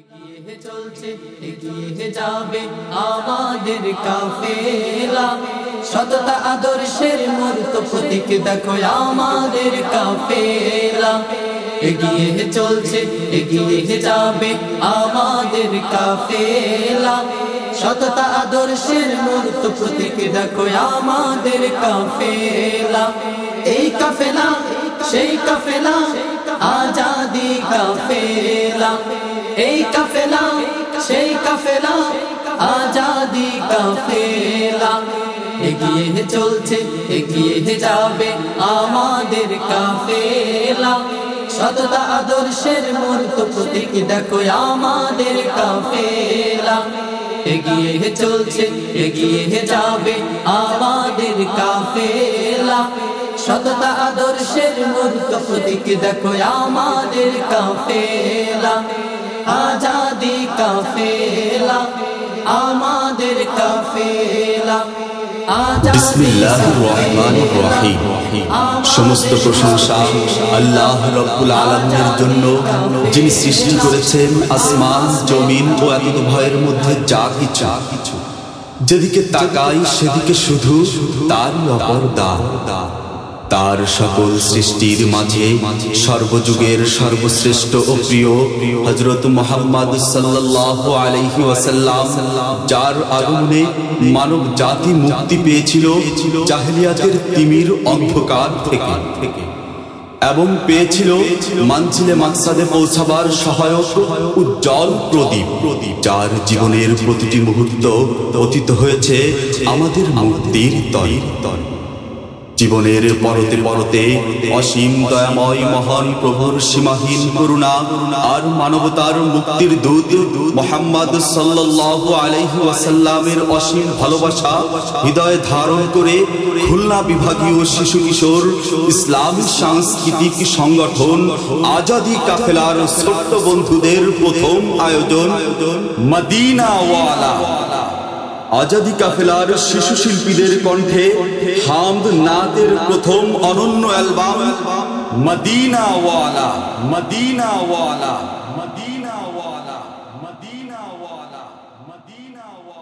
এগিয়ে চলছে, এগিয়ে যাবে আমাদের কাফেলা। সততা আদর্শের মূর্ত প্রতীক দেখো আমাদের কাফেলা। এগিয়ে চলছে, এগিয়ে যাবে আমাদের কাফেলা। সততা আদর্শের মূর্ত প্রতীক দেখো আমাদের কাফেলা। এই কাফেলা, সেই কাফেলা, আজাদি কাফেলা। এই কাফেলা, সেই কাফেলা, আজাদি কাফেলা। এগিয়ে চলছে, এগিয়ে যাবে আমাদের কাফেলা। সততা আদর্শের মূর্ত প্রতীক, দেখো আমাদের কাফেলা। এগিয়ে চলছে, এগিয়ে যাবে আমাদের কাফেলা। সততা আদর্শের মূর্ত প্রতীক, দেখো আমাদের কাফেলা। আজাদি কাফেলা, আমাদের কাফেলা। সমস্ত প্রশংসা আল্লাহ রব্বুল আলামিনের জন্য, যিনি সৃষ্টি করেছেন আসমান, জমিন ও এত ভয়ের মধ্যে যা কিছু। যেদিকে তাকাই সেদিকে শুধু তারই অপর দান তার সকল সৃষ্টির মাঝে সর্বযুগের সর্বশ্রেষ্ঠ ও প্রিয় হজরত মোহাম্মদ সাল্লাহ যার আগমনে মানব জাতি মুক্তি পেয়েছিল জাহেলিয়াতের তিমির অন্ধকার থেকে। এবং পেয়েছিল মানছিলে মাকসাদে পৌঁছাবার সহায়ক উজ্জ্বল প্রদীপ প্রদীপ যার জীবনের প্রতিটি মুহূর্ত অতীত হয়েছে আমাদের মুক্তির তরি জীবনের পরতে পরতে অসীম দয়াময় মহান প্রভুর সীমাহীন করুণা আর মানবতার মুক্তির দূত মোহাম্মদ সাল্লাল্লাহু আলাইহি ওয়াসাল্লামের অসীম ভালোবাসা হৃদয়ে ধারণ করে খুলনা বিভাগীয় শিশু কিশোর ইসলামী সাংস্কৃতিক সংগঠন আজাদি কাফেলার ছোট্ট বন্ধুদের প্রথম আয়োজন মদিনা ওয়ালা আজাদি কাফেলার শিশু শিল্পীদের কণ্ঠে হামদ নাদের প্রথম অনন্য অ্যালবাম মদিনাওয়ালা মদিনাওয়ালা মদিনাওয়ালা মদিনাওয়ালা মদিনাওয়ালা।